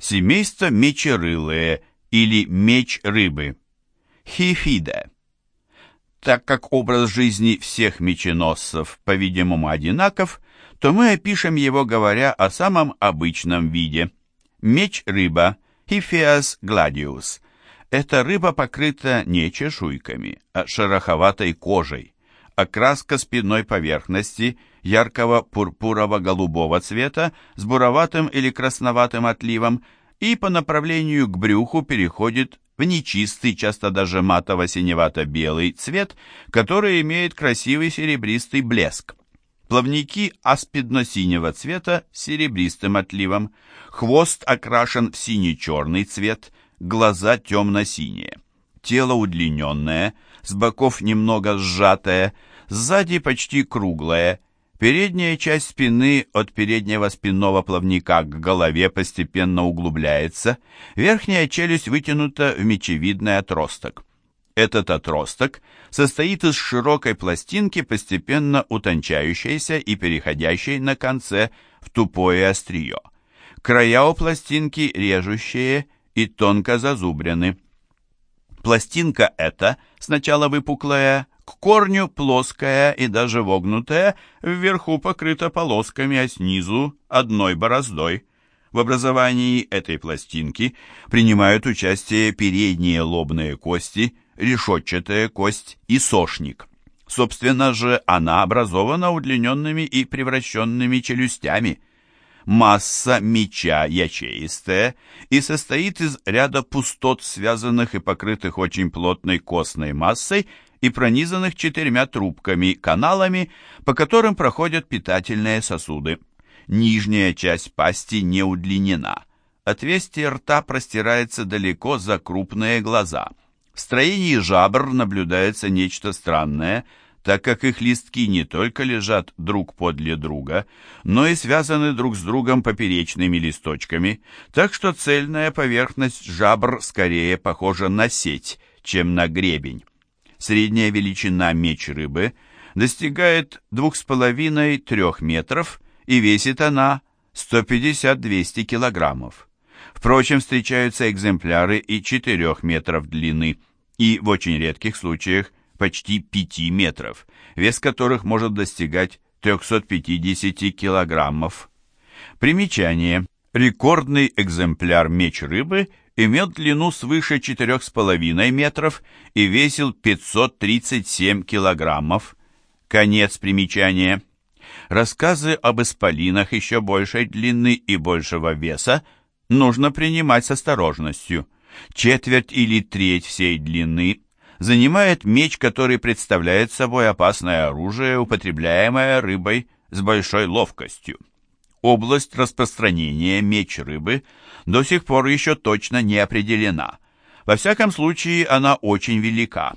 Семейство мечерылые или меч рыбы. Хифиде. Так как образ жизни всех меченосцев, по-видимому, одинаков, то мы опишем его, говоря о самом обычном виде. Меч-рыба, Хифиас гладиус. Эта рыба покрыта не чешуйками, а шероховатой кожей. Окраска спинной поверхности яркого пурпурово-голубого цвета с буроватым или красноватым отливом и по направлению к брюху переходит в нечистый, часто даже матово-синевато-белый цвет, который имеет красивый серебристый блеск. Плавники аспидно-синего цвета с серебристым отливом, хвост окрашен в сине-черный цвет, глаза темно-синие. Тело удлиненное, с боков немного сжатое, сзади почти круглое, Передняя часть спины от переднего спинного плавника к голове постепенно углубляется, верхняя челюсть вытянута в мечевидный отросток. Этот отросток состоит из широкой пластинки, постепенно утончающейся и переходящей на конце в тупое острие. Края у пластинки режущие и тонко зазубрены. Пластинка эта, сначала выпуклая, к корню плоская и даже вогнутая, вверху покрыта полосками, а снизу одной бороздой. В образовании этой пластинки принимают участие передние лобные кости, решетчатая кость и сошник. Собственно же, она образована удлиненными и превращенными челюстями. Масса меча ячеистая и состоит из ряда пустот, связанных и покрытых очень плотной костной массой и пронизанных четырьмя трубками, каналами, по которым проходят питательные сосуды. Нижняя часть пасти не удлинена. Отверстие рта простирается далеко за крупные глаза. В строении жабр наблюдается нечто странное, так как их листки не только лежат друг подле друга, но и связаны друг с другом поперечными листочками, так что цельная поверхность жабр скорее похожа на сеть, чем на гребень. Средняя величина меч рыбы достигает 2,5-3 метров и весит она 150-200 килограммов. Впрочем, встречаются экземпляры и 4 метров длины и, в очень редких случаях, почти 5 метров, вес которых может достигать 350 килограммов. Примечание. Рекордный экземпляр меч рыбы – имел длину свыше 4,5 метров и весил 537 килограммов. Конец примечания. Рассказы об исполинах еще большей длины и большего веса нужно принимать с осторожностью. Четверть или треть всей длины занимает меч, который представляет собой опасное оружие, употребляемое рыбой с большой ловкостью. Область распространения меч рыбы до сих пор еще точно не определена. Во всяком случае, она очень велика.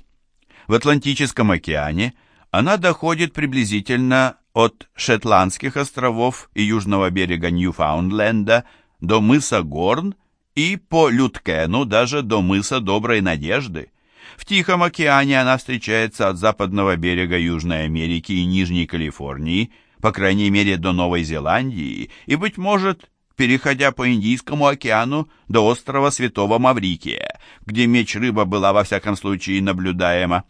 В Атлантическом океане она доходит приблизительно от Шетландских островов и южного берега Ньюфаундленда до мыса Горн и по Люткену даже до мыса Доброй Надежды. В Тихом океане она встречается от западного берега Южной Америки и Нижней Калифорнии – по крайней мере до Новой Зеландии, и, быть может, переходя по Индийскому океану до острова Святого Маврикия, где меч-рыба была во всяком случае наблюдаема.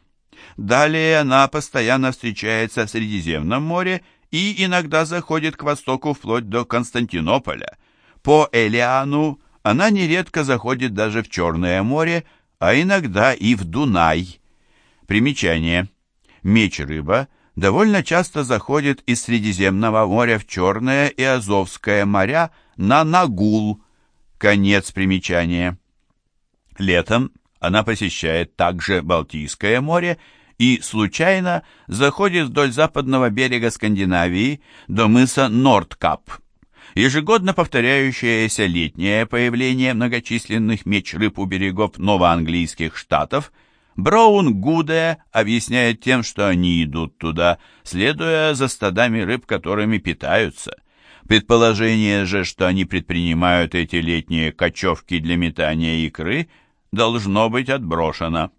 Далее она постоянно встречается в Средиземном море и иногда заходит к востоку вплоть до Константинополя. По Элиану она нередко заходит даже в Черное море, а иногда и в Дунай. Примечание. Меч-рыба довольно часто заходит из Средиземного моря в Черное и Азовское моря на Нагул. Конец примечания. Летом она посещает также Балтийское море и случайно заходит вдоль западного берега Скандинавии до мыса Нордкап. Ежегодно повторяющееся летнее появление многочисленных меч-рыб у берегов новоанглийских штатов – Браун Гуде объясняет тем, что они идут туда, следуя за стадами рыб, которыми питаются. Предположение же, что они предпринимают эти летние кочевки для метания икры, должно быть отброшено.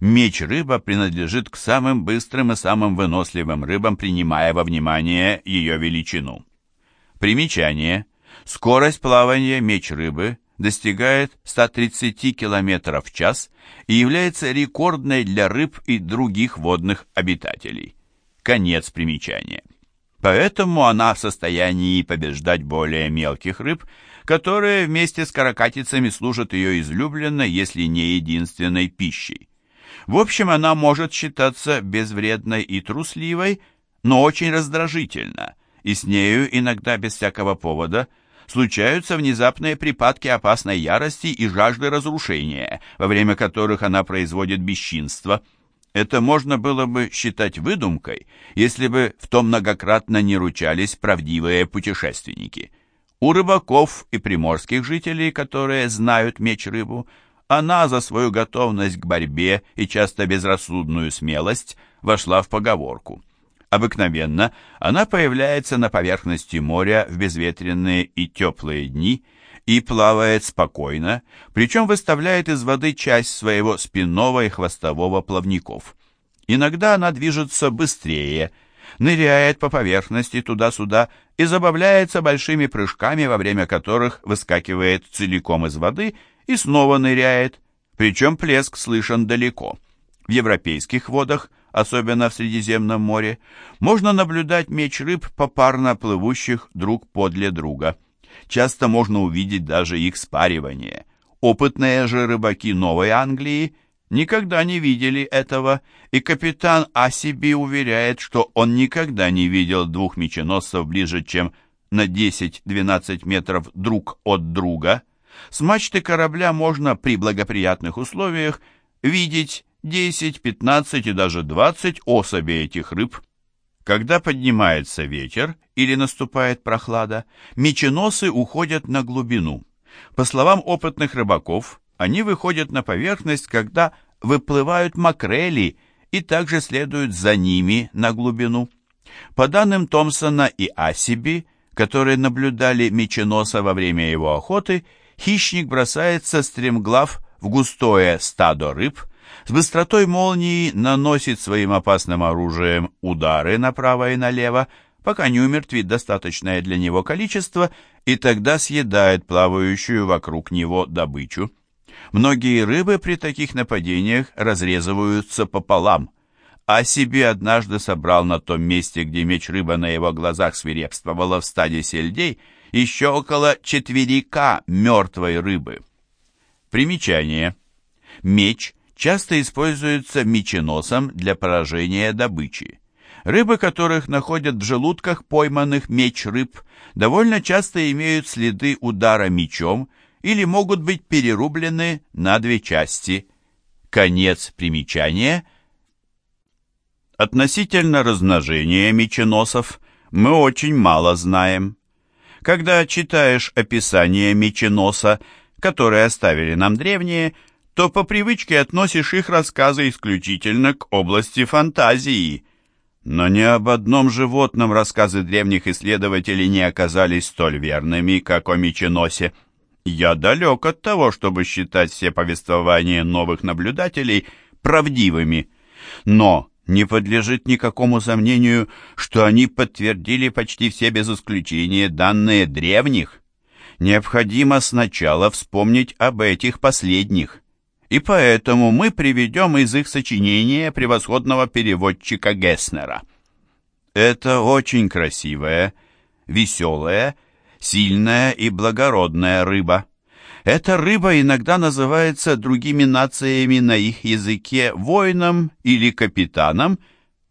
Меч-рыба принадлежит к самым быстрым и самым выносливым рыбам, принимая во внимание ее величину. Примечание. Скорость плавания меч рыбы достигает 130 км в час и является рекордной для рыб и других водных обитателей. Конец примечания. Поэтому она в состоянии побеждать более мелких рыб, которые вместе с каракатицами служат ее излюбленной, если не единственной пищей. В общем, она может считаться безвредной и трусливой, но очень раздражительна, и с нею иногда без всякого повода случаются внезапные припадки опасной ярости и жажды разрушения, во время которых она производит бесчинство. Это можно было бы считать выдумкой, если бы в том многократно не ручались правдивые путешественники. У рыбаков и приморских жителей, которые знают меч-рыбу, она за свою готовность к борьбе и часто безрассудную смелость вошла в поговорку. Обыкновенно она появляется на поверхности моря в безветренные и теплые дни и плавает спокойно, причем выставляет из воды часть своего спинного и хвостового плавников. Иногда она движется быстрее, ныряет по поверхности туда-сюда и забавляется большими прыжками, во время которых выскакивает целиком из воды и снова ныряет, причем плеск слышен далеко. В европейских водах, особенно в Средиземном море, можно наблюдать меч рыб попарно плывущих друг подле друга. Часто можно увидеть даже их спаривание. Опытные же рыбаки Новой Англии никогда не видели этого, и капитан Асиби уверяет, что он никогда не видел двух меченосцев ближе, чем на 10-12 метров друг от друга – с мачты корабля можно при благоприятных условиях видеть 10, 15 и даже 20 особей этих рыб. Когда поднимается ветер или наступает прохлада, меченосы уходят на глубину. По словам опытных рыбаков, они выходят на поверхность, когда выплывают макрели и также следуют за ними на глубину. По данным Томпсона и Асиби, которые наблюдали меченоса во время его охоты, хищник бросается стремглав в густое стадо рыб, с быстротой молнии наносит своим опасным оружием удары направо и налево, пока не умертвит достаточное для него количество, и тогда съедает плавающую вокруг него добычу. Многие рыбы при таких нападениях разрезываются пополам, а себе однажды собрал на том месте, где меч рыба на его глазах свирепствовала в стаде сельдей, еще около четверика мертвой рыбы. Примечание. Меч часто используется меченосом для поражения добычи. Рыбы, которых находят в желудках пойманных меч рыб, довольно часто имеют следы удара мечом или могут быть перерублены на две части. Конец примечания. Относительно размножения меченосов мы очень мало знаем. Когда читаешь описание меченоса, которые оставили нам древние, то по привычке относишь их рассказы исключительно к области фантазии. Но ни об одном животном рассказы древних исследователей не оказались столь верными, как о меченосе. Я далек от того, чтобы считать все повествования новых наблюдателей правдивыми. Но не подлежит никакому сомнению, что они подтвердили почти все без исключения данные древних. Необходимо сначала вспомнить об этих последних. И поэтому мы приведем из их сочинения превосходного переводчика Гесснера. Это очень красивая, веселая, сильная и благородная рыба. Эта рыба иногда называется другими нациями на их языке воином или капитаном,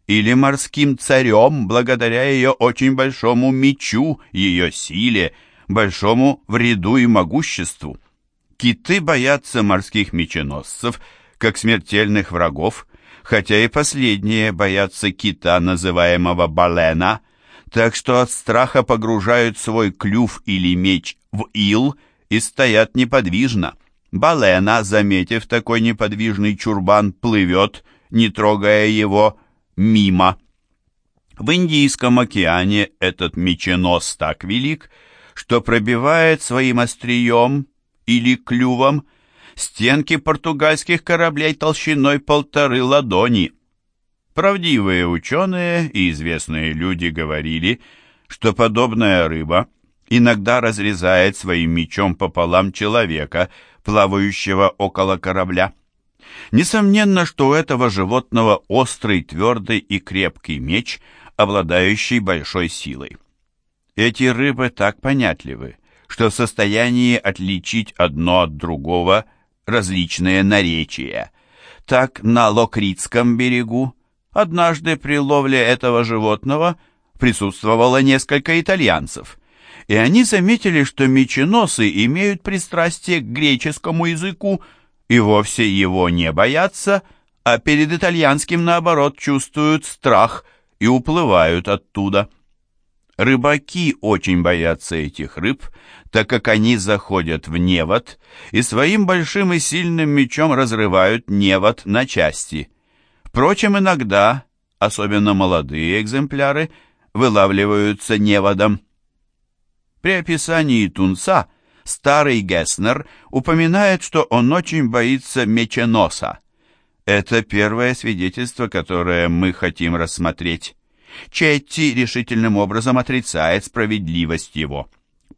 или морским царем, благодаря ее очень большому мечу, ее силе, большому вреду и могуществу. Киты боятся морских меченосцев, как смертельных врагов, хотя и последние боятся кита, называемого балена, так что от страха погружают свой клюв или меч в ил и стоят неподвижно. Балена, заметив такой неподвижный чурбан, плывет, не трогая его, мимо. В Индийском океане этот меченос так велик, что пробивает своим острием или клювом стенки португальских кораблей толщиной полторы ладони. Правдивые ученые и известные люди говорили, что подобная рыба иногда разрезает своим мечом пополам человека, плавающего около корабля. Несомненно, что у этого животного острый, твердый и крепкий меч, обладающий большой силой. Эти рыбы так понятливы, что в состоянии отличить одно от другого различные наречия. Так на Локритском берегу однажды при ловле этого животного присутствовало несколько итальянцев, и они заметили, что меченосы имеют пристрастие к греческому языку и вовсе его не боятся, а перед итальянским, наоборот, чувствуют страх и уплывают оттуда. Рыбаки очень боятся этих рыб, так как они заходят в невод и своим большим и сильным мечом разрывают невод на части. Впрочем, иногда, особенно молодые экземпляры, вылавливаются неводом. При описании тунца старый Гесснер упоминает, что он очень боится меченоса. Это первое свидетельство, которое мы хотим рассмотреть. Четти решительным образом отрицает справедливость его.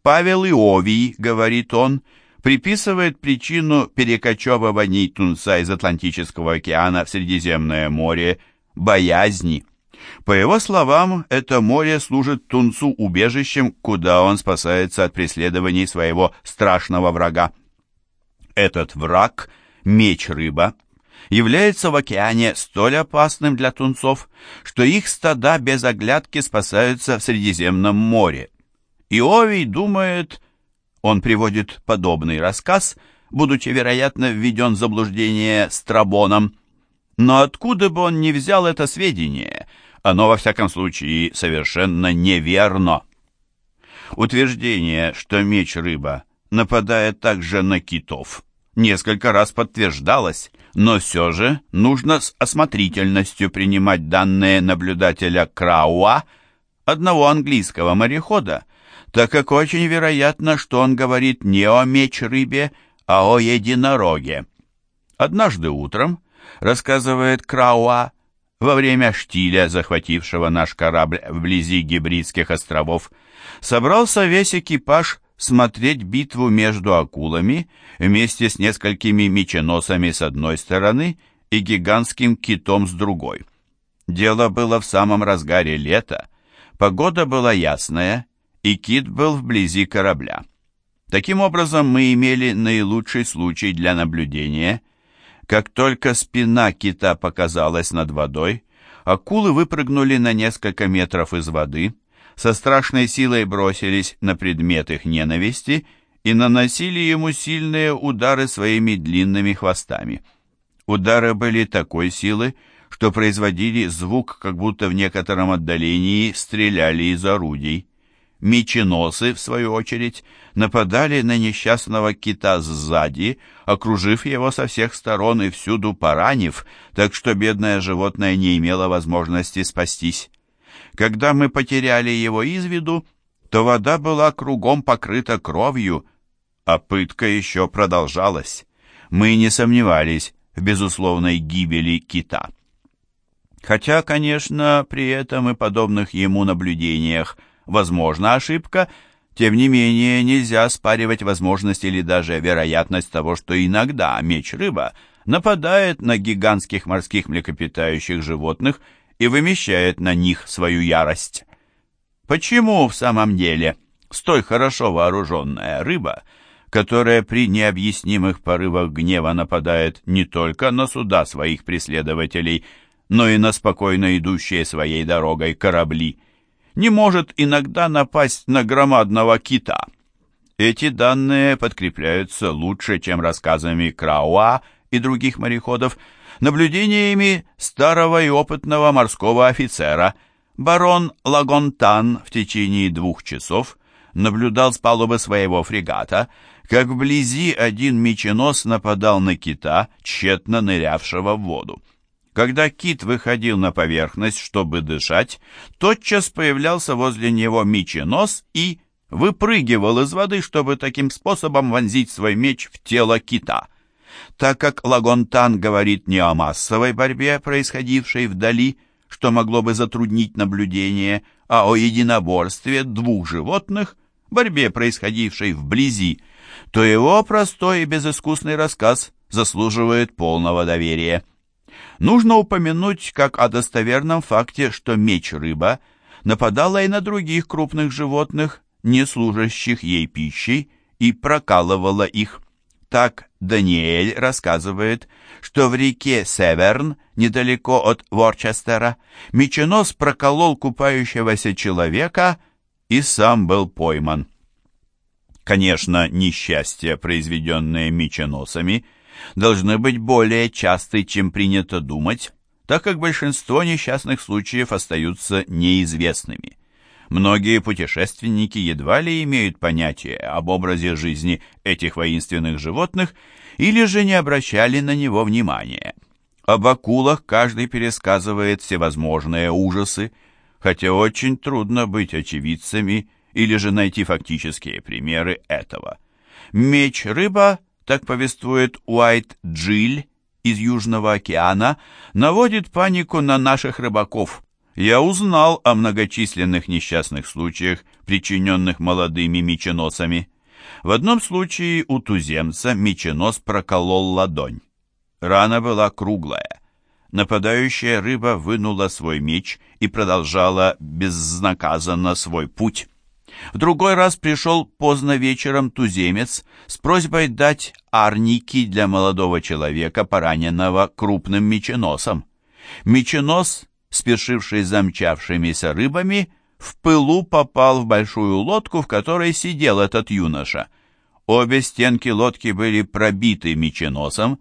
Павел Иовий, говорит он, приписывает причину перекочевываний тунца из Атлантического океана в Средиземное море боязни. По его словам, это море служит тунцу убежищем, куда он спасается от преследований своего страшного врага. Этот враг, меч-рыба, является в океане столь опасным для тунцов, что их стада без оглядки спасаются в Средиземном море. Иовий думает, он приводит подобный рассказ, будучи, вероятно, введен в заблуждение Страбоном, но откуда бы он ни взял это сведение, оно, во всяком случае, совершенно неверно. Утверждение, что меч-рыба нападает также на китов, несколько раз подтверждалось, но все же нужно с осмотрительностью принимать данные наблюдателя Крауа, одного английского морехода, так как очень вероятно, что он говорит не о меч-рыбе, а о единороге. Однажды утром, рассказывает Крауа, во время штиля, захватившего наш корабль вблизи Гибридских островов, собрался весь экипаж смотреть битву между акулами вместе с несколькими меченосами с одной стороны и гигантским китом с другой. Дело было в самом разгаре лета, погода была ясная, и кит был вблизи корабля. Таким образом, мы имели наилучший случай для наблюдения – как только спина кита показалась над водой, акулы выпрыгнули на несколько метров из воды, со страшной силой бросились на предмет их ненависти и наносили ему сильные удары своими длинными хвостами. Удары были такой силы, что производили звук, как будто в некотором отдалении стреляли из орудий. Меченосы, в свою очередь, нападали на несчастного кита сзади, окружив его со всех сторон и всюду поранив, так что бедное животное не имело возможности спастись. Когда мы потеряли его из виду, то вода была кругом покрыта кровью, а пытка еще продолжалась. Мы не сомневались в безусловной гибели кита. Хотя, конечно, при этом и подобных ему наблюдениях возможна ошибка, тем не менее нельзя оспаривать возможность или даже вероятность того, что иногда меч-рыба нападает на гигантских морских млекопитающих животных и вымещает на них свою ярость. Почему в самом деле столь хорошо вооруженная рыба, которая при необъяснимых порывах гнева нападает не только на суда своих преследователей, но и на спокойно идущие своей дорогой корабли, не может иногда напасть на громадного кита. Эти данные подкрепляются лучше, чем рассказами Крауа и других мореходов, наблюдениями старого и опытного морского офицера. Барон Лагонтан в течение двух часов наблюдал с палубы своего фрегата, как вблизи один меченос нападал на кита, тщетно нырявшего в воду. Когда кит выходил на поверхность, чтобы дышать, тотчас появлялся возле него меченос и выпрыгивал из воды, чтобы таким способом вонзить свой меч в тело кита. Так как Лагонтан говорит не о массовой борьбе, происходившей вдали, что могло бы затруднить наблюдение, а о единоборстве двух животных, борьбе, происходившей вблизи, то его простой и безыскусный рассказ заслуживает полного доверия. Нужно упомянуть как о достоверном факте, что меч-рыба нападала и на других крупных животных, не служащих ей пищей, и прокалывала их. Так Даниэль рассказывает, что в реке Северн, недалеко от Ворчестера, меченос проколол купающегося человека и сам был пойман. Конечно, несчастья, произведенные меченосами, должны быть более часты, чем принято думать, так как большинство несчастных случаев остаются неизвестными. Многие путешественники едва ли имеют понятие об образе жизни этих воинственных животных или же не обращали на него внимания. Об акулах каждый пересказывает всевозможные ужасы, хотя очень трудно быть очевидцами или же найти фактические примеры этого. Меч-рыба, так повествует Уайт Джиль из Южного океана, наводит панику на наших рыбаков – я узнал о многочисленных несчастных случаях, причиненных молодыми меченосами. В одном случае у туземца меченос проколол ладонь. Рана была круглая. Нападающая рыба вынула свой меч и продолжала безнаказанно свой путь. В другой раз пришел поздно вечером туземец с просьбой дать арники для молодого человека, пораненного крупным меченосом. Меченос спешивший за мчавшимися рыбами, в пылу попал в большую лодку, в которой сидел этот юноша. Обе стенки лодки были пробиты меченосом,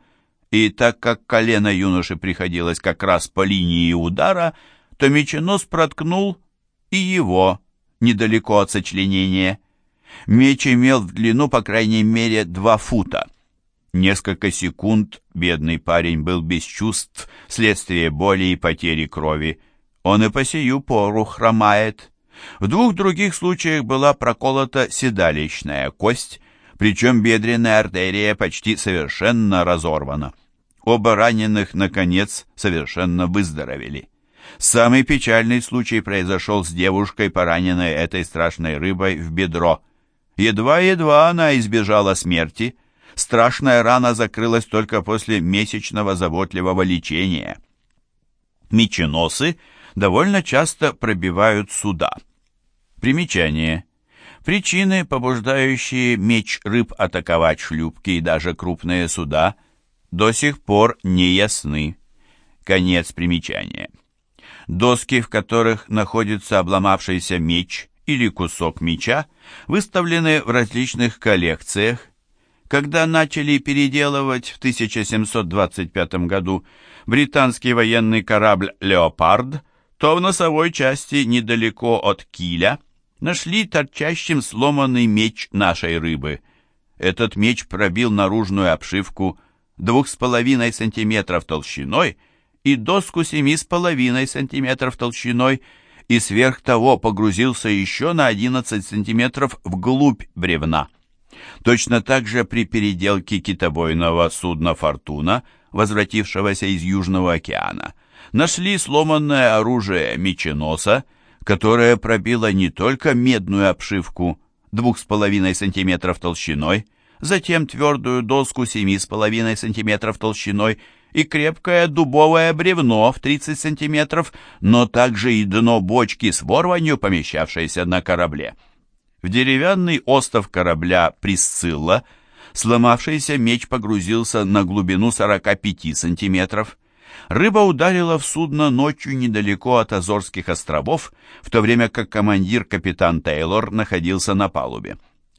и так как колено юноши приходилось как раз по линии удара, то меченос проткнул и его недалеко от сочленения. Меч имел в длину по крайней мере два фута. Несколько секунд бедный парень был без чувств вследствие боли и потери крови. Он и по сию пору хромает. В двух других случаях была проколота седалищная кость, причем бедренная артерия почти совершенно разорвана. Оба раненых, наконец, совершенно выздоровели. Самый печальный случай произошел с девушкой, пораненной этой страшной рыбой в бедро. Едва-едва она избежала смерти – страшная рана закрылась только после месячного заботливого лечения. Меченосы довольно часто пробивают суда. Примечание. Причины, побуждающие меч рыб атаковать шлюпки и даже крупные суда, до сих пор не ясны. Конец примечания. Доски, в которых находится обломавшийся меч или кусок меча, выставлены в различных коллекциях когда начали переделывать в 1725 году британский военный корабль «Леопард», то в носовой части недалеко от киля нашли торчащим сломанный меч нашей рыбы. Этот меч пробил наружную обшивку 2,5 см толщиной и доску 7,5 см толщиной и сверх того погрузился еще на 11 см вглубь бревна. Точно так же при переделке китобойного судна «Фортуна», возвратившегося из Южного океана, нашли сломанное оружие меченоса, которое пробило не только медную обшивку 2,5 см толщиной, затем твердую доску 7,5 см толщиной и крепкое дубовое бревно в 30 см, но также и дно бочки с ворванью, помещавшееся на корабле. В деревянный остов корабля «Присцилла» сломавшийся меч погрузился на глубину 45 сантиметров. Рыба ударила в судно ночью недалеко от Азорских островов, в то время как командир капитан Тейлор находился на палубе.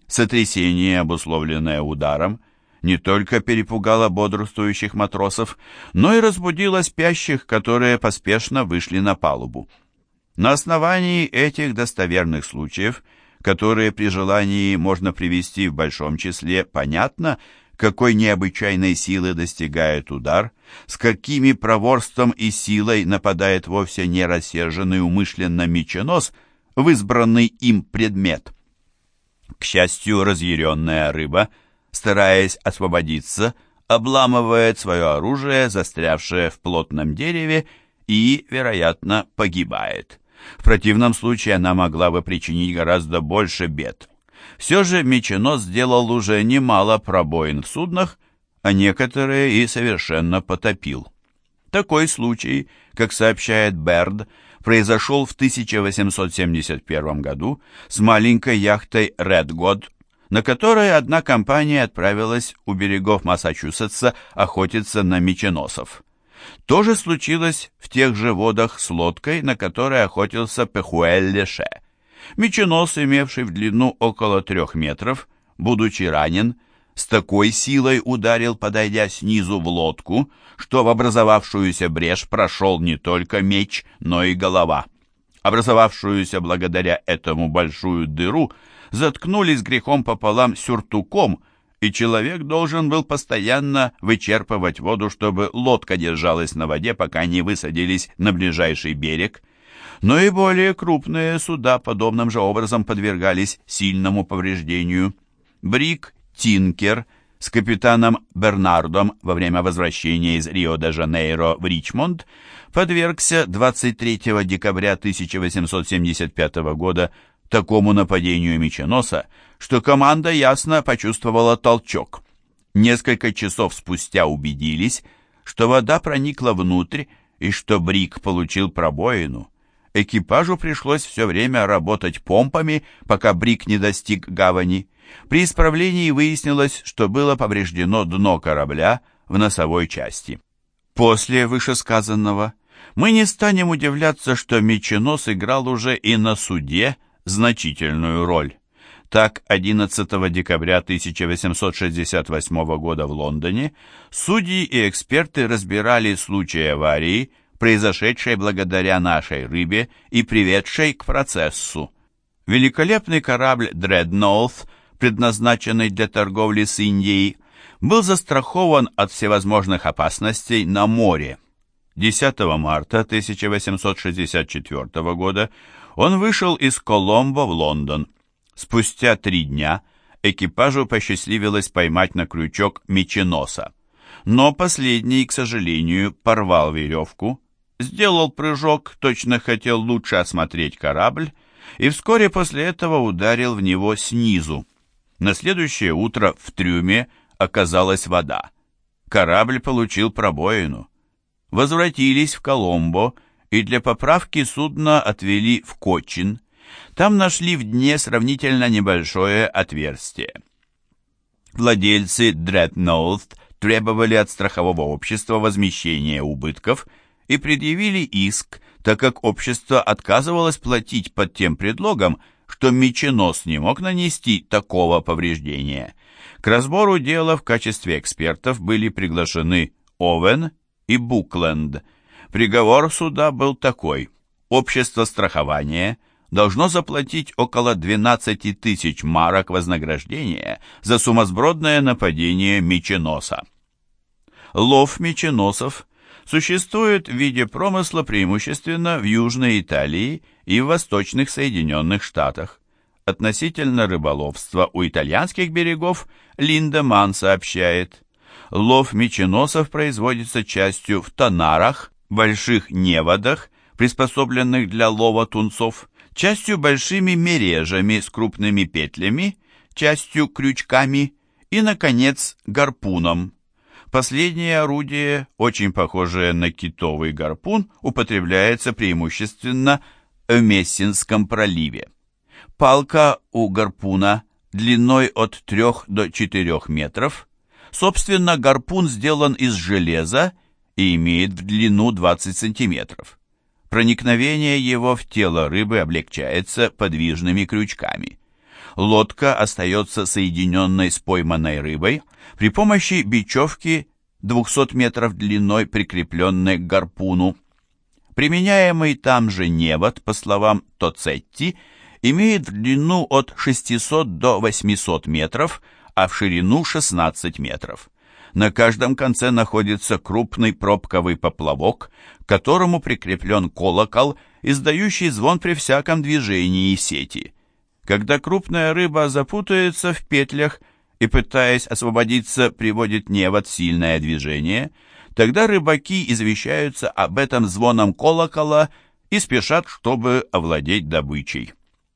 Сотрясение, обусловленное ударом, не только перепугало бодрствующих матросов, но и разбудило спящих, которые поспешно вышли на палубу. На основании этих достоверных случаев – которые при желании можно привести в большом числе, понятно, какой необычайной силы достигает удар, с какими проворством и силой нападает вовсе не рассерженный умышленно меченос в избранный им предмет. К счастью, разъяренная рыба, стараясь освободиться, обламывает свое оружие, застрявшее в плотном дереве, и, вероятно, погибает. В противном случае она могла бы причинить гораздо больше бед. Все же Меченос сделал уже немало пробоин в суднах, а некоторые и совершенно потопил. Такой случай, как сообщает Берд, произошел в 1871 году с маленькой яхтой «Ред Год», на которой одна компания отправилась у берегов Массачусетса охотиться на меченосов. То же случилось в тех же водах с лодкой, на которой охотился Пехуэль-Леше. Меченос, имевший в длину около трех метров, будучи ранен, с такой силой ударил, подойдя снизу в лодку, что в образовавшуюся брешь прошел не только меч, но и голова. Образовавшуюся благодаря этому большую дыру заткнули с грехом пополам сюртуком, и человек должен был постоянно вычерпывать воду, чтобы лодка держалась на воде, пока не высадились на ближайший берег. Но и более крупные суда подобным же образом подвергались сильному повреждению. Брик Тинкер с капитаном Бернардом во время возвращения из Рио-де-Жанейро в Ричмонд подвергся 23 декабря 1875 года такому нападению меченоса, что команда ясно почувствовала толчок. Несколько часов спустя убедились, что вода проникла внутрь и что Брик получил пробоину. Экипажу пришлось все время работать помпами, пока Брик не достиг гавани. При исправлении выяснилось, что было повреждено дно корабля в носовой части. После вышесказанного мы не станем удивляться, что меченос играл уже и на суде значительную роль. Так, 11 декабря 1868 года в Лондоне судьи и эксперты разбирали случай аварии, произошедшей благодаря нашей рыбе и приведшей к процессу. Великолепный корабль «Дредноут», предназначенный для торговли с Индией, был застрахован от всевозможных опасностей на море. 10 марта 1864 года он вышел из Коломбо в Лондон. Спустя три дня экипажу посчастливилось поймать на крючок меченоса. Но последний, к сожалению, порвал веревку, сделал прыжок, точно хотел лучше осмотреть корабль, и вскоре после этого ударил в него снизу. На следующее утро в трюме оказалась вода. Корабль получил пробоину. Возвратились в Коломбо и для поправки судна отвели в Кочин. Там нашли в дне сравнительно небольшое отверстие. Владельцы Дредноут требовали от страхового общества возмещения убытков и предъявили иск, так как общество отказывалось платить под тем предлогом, что меченос не мог нанести такого повреждения. К разбору дела в качестве экспертов были приглашены Овен и Букленд. Приговор суда был такой. Общество страхования должно заплатить около 12 тысяч марок вознаграждения за сумасбродное нападение меченоса. Лов меченосов существует в виде промысла преимущественно в Южной Италии и в Восточных Соединенных Штатах. Относительно рыболовства у итальянских берегов Линдеман сообщает, лов меченосов производится частью в тонарах, больших неводах, приспособленных для лова тунцов, частью большими мережами с крупными петлями, частью крючками и, наконец, гарпуном. Последнее орудие, очень похожее на китовый гарпун, употребляется преимущественно в Мессинском проливе. Палка у гарпуна длиной от 3 до 4 метров. Собственно, гарпун сделан из железа и имеет в длину 20 сантиметров. Проникновение его в тело рыбы облегчается подвижными крючками. Лодка остается соединенной с пойманной рыбой при помощи бечевки 200 метров длиной, прикрепленной к гарпуну. Применяемый там же невод, по словам Тоцетти, имеет в длину от 600 до 800 метров, а в ширину 16 метров. На каждом конце находится крупный пробковый поплавок, к которому прикреплен колокол, издающий звон при всяком движении сети. Когда крупная рыба запутается в петлях и, пытаясь освободиться, приводит невод сильное движение, тогда рыбаки извещаются об этом звоном колокола и спешат, чтобы овладеть добычей.